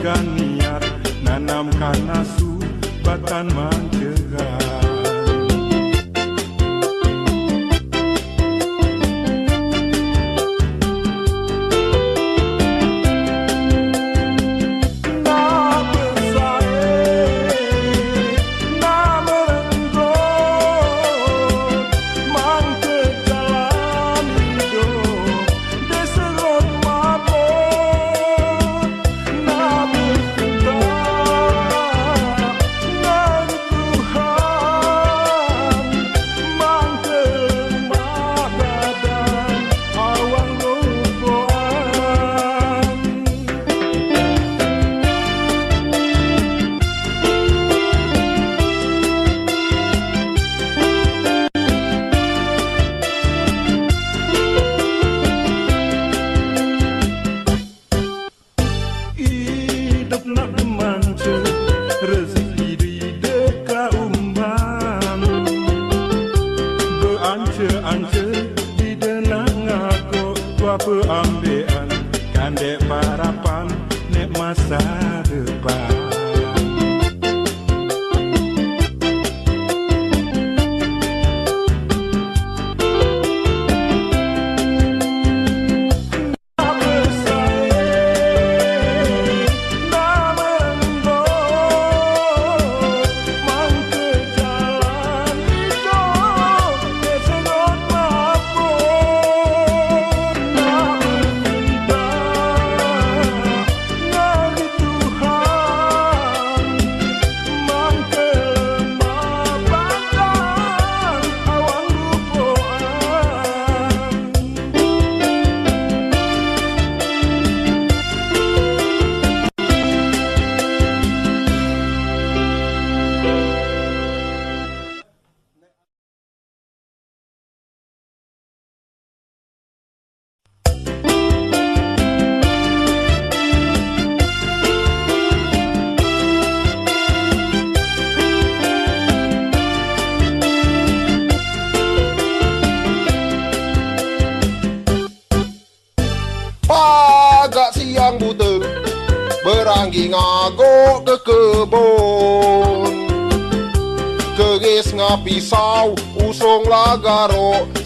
buscan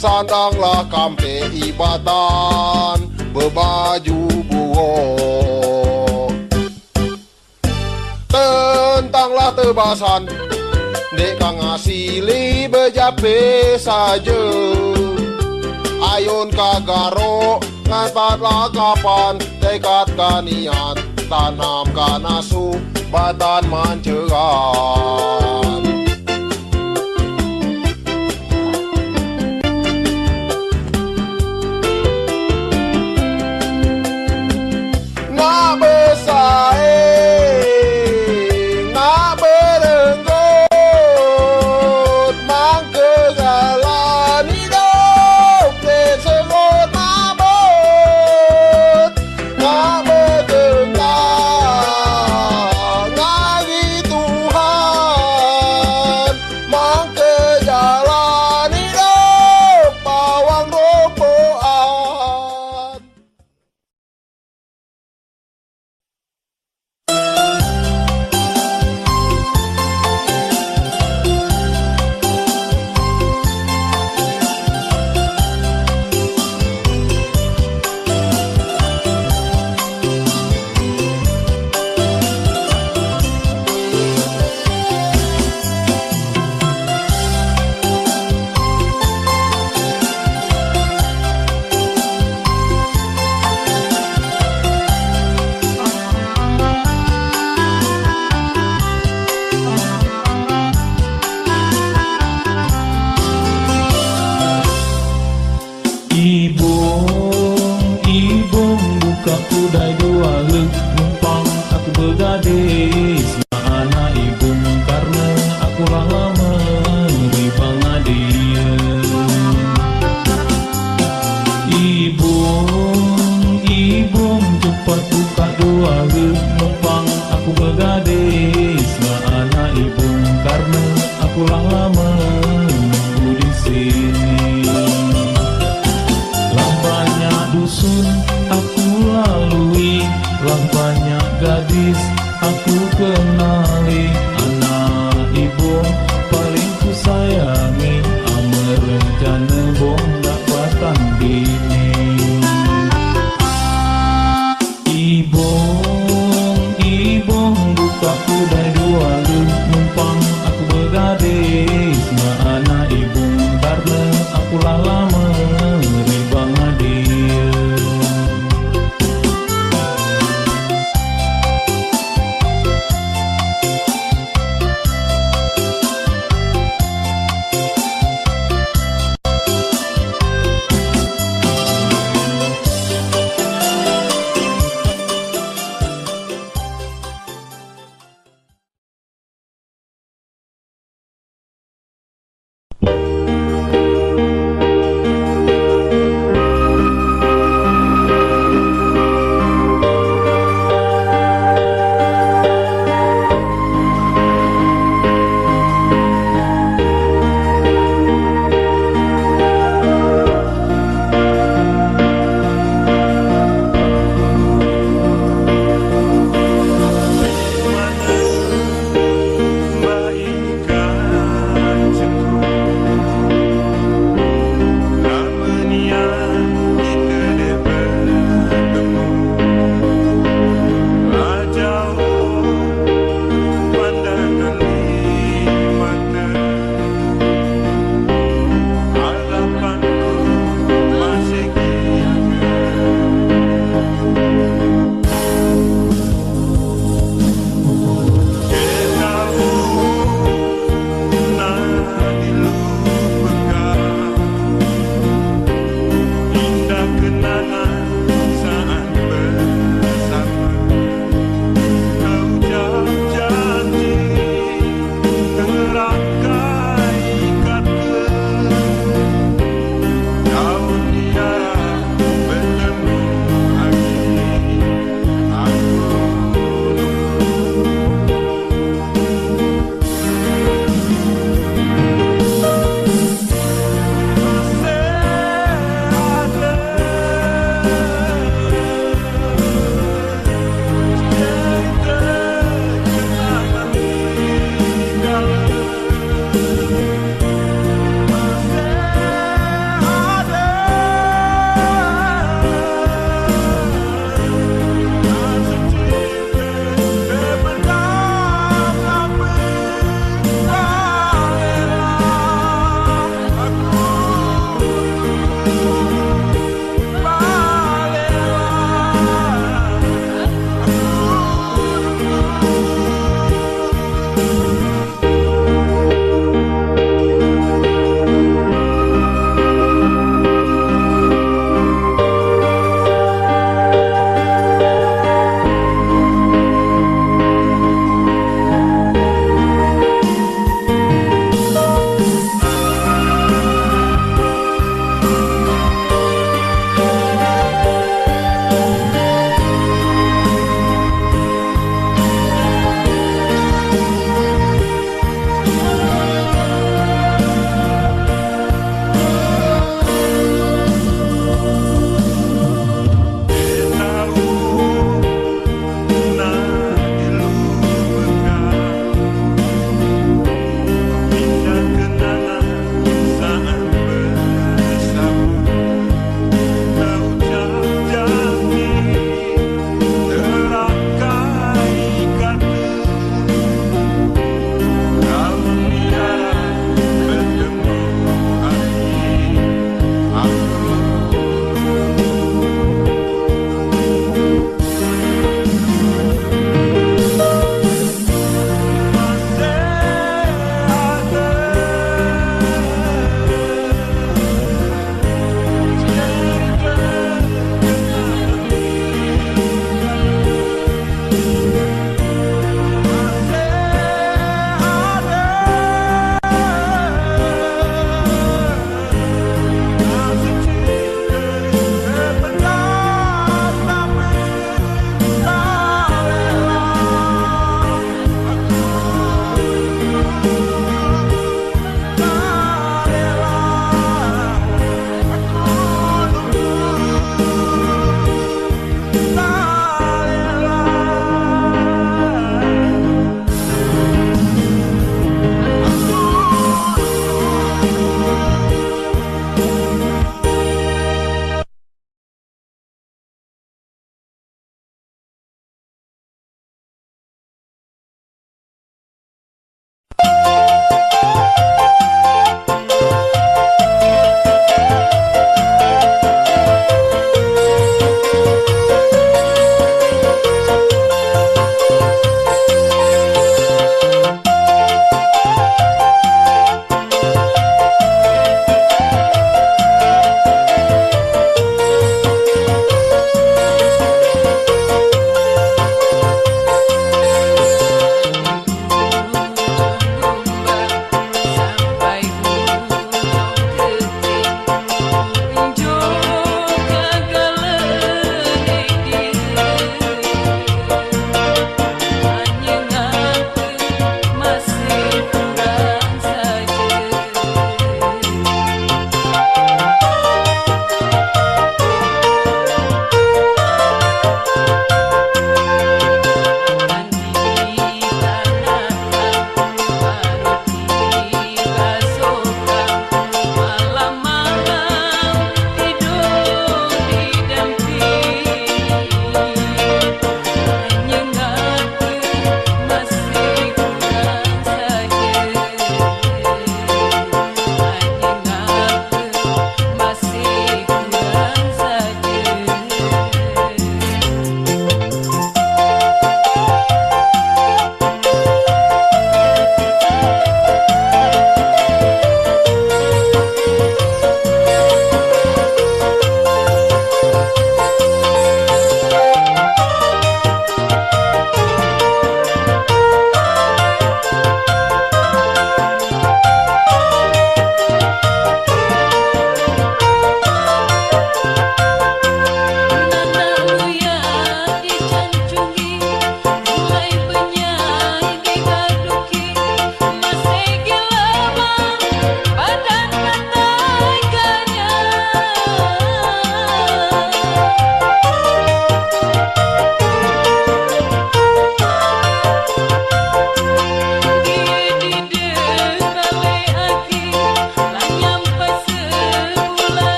Sandanglah kampe ibadan bebaju buo Tentanglah tebasan Dek kang asili bejape saja. Ayun kagaro Ngantatlah kapan Dekatkan niat Tanamkan asu Badan manceran Bye.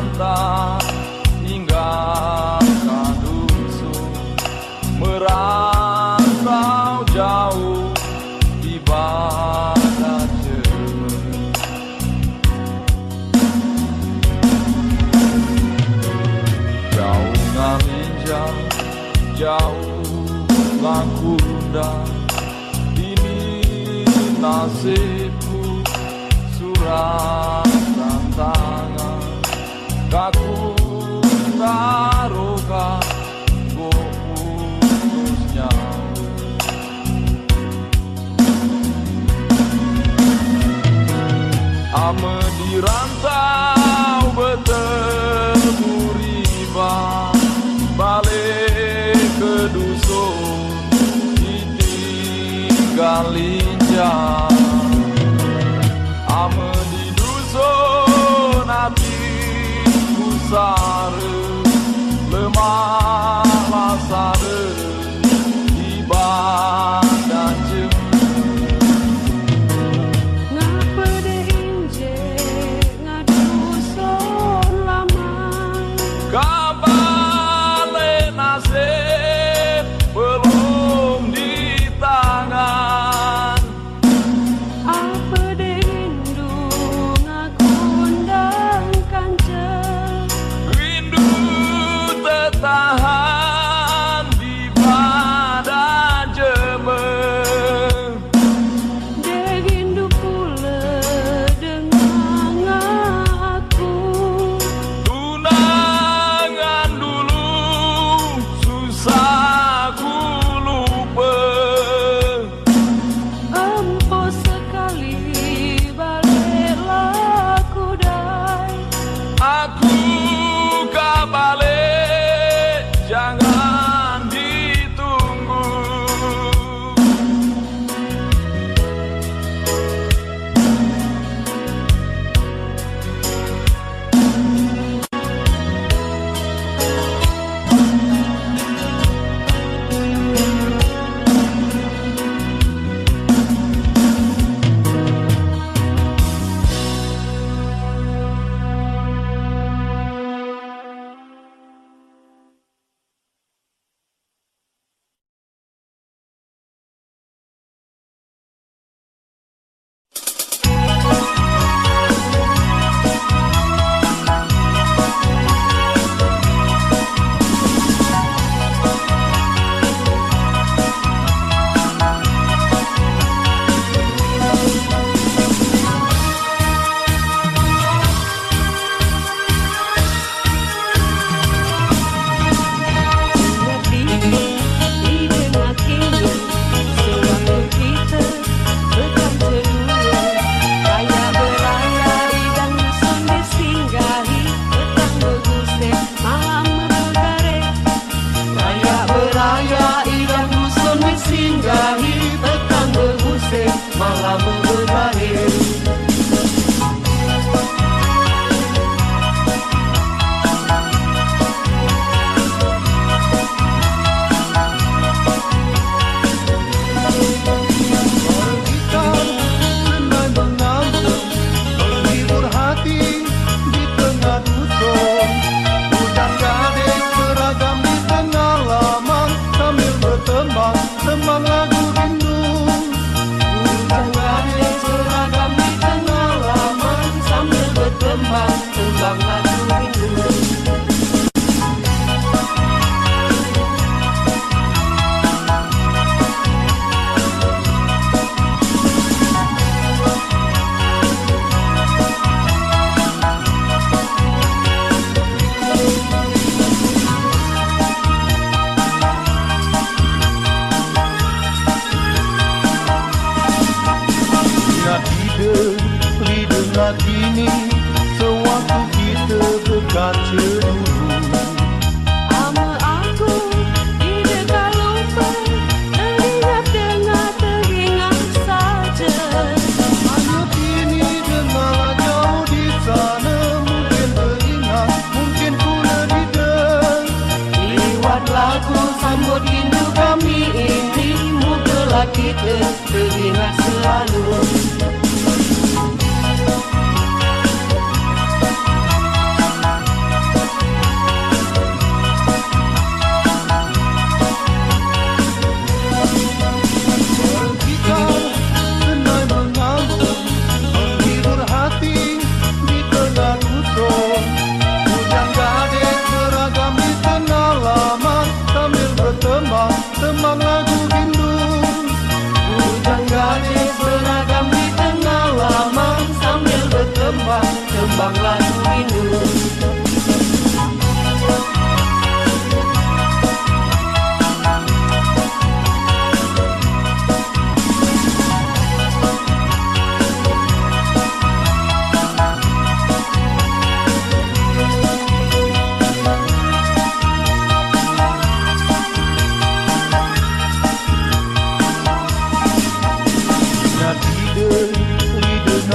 한다.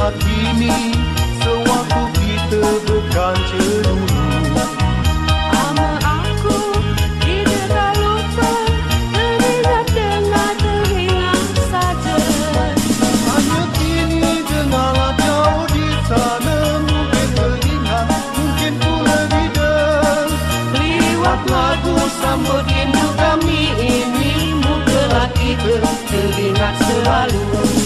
meyakini sewaktu kita bukan cemburu Ama aku tidak tak lupa teringat dengan teringat saja. Hanya kini dengarlah jauh di sana mungkin teringat mungkin pula di Lewat lagu sambut rindu kami ini muka kita teringat selalu.